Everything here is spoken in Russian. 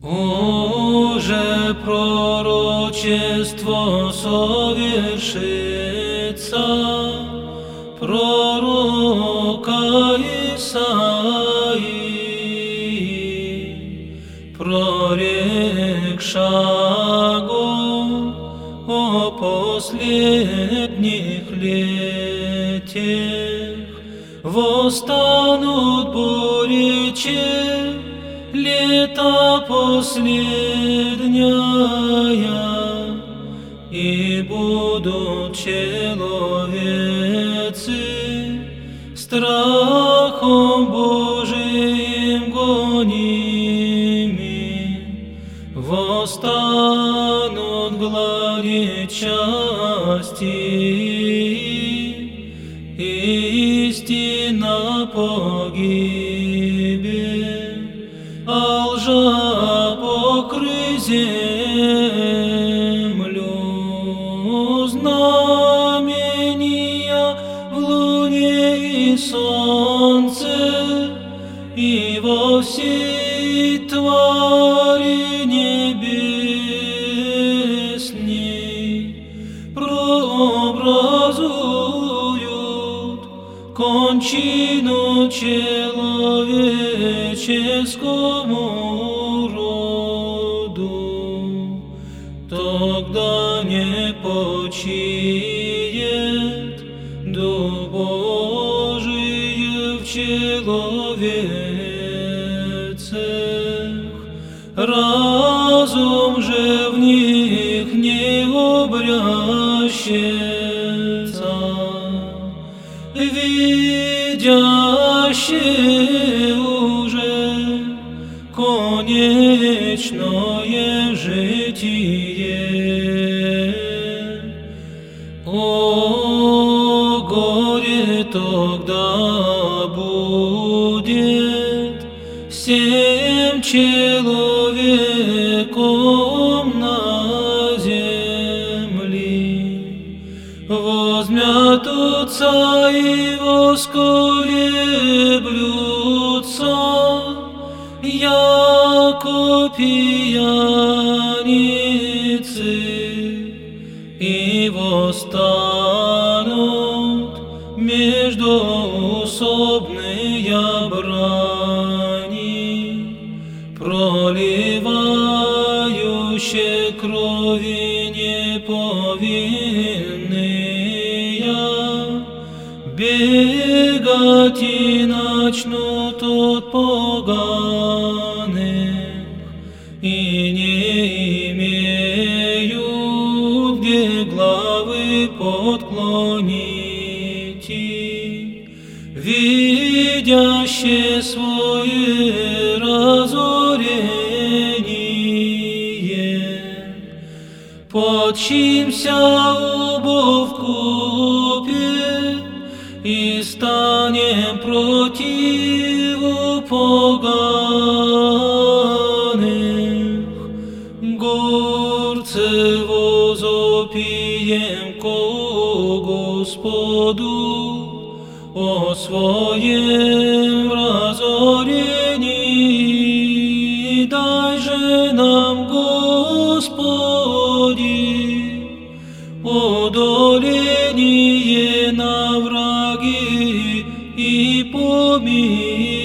Уже пророчество совершится пророка Исаии, прорекшаго о последних летях восстанут буречи лето последняя, и будут человецы страхом Божиим гонимы, восстанут глади части, истина погибель землю. Знамения в луне и солнце, и во всей твари небесней прообразуют кончину человеческому роду, тогда не почиет Дух Божий в человецах, разум же в них не обращается видящие уже конечное житие. Тогда будет всем человеком на земле. Возмятутся и восколеблются, яко пьяницы, и восстанут междуусобные брани, проливающие крови неповинные, бегать и начнут от поганых, подклонить, видящие свое разорение. Подчимся обувь и станем Господу о своем разорении. Дай же нам, Господи, одоление на враги и помилуй.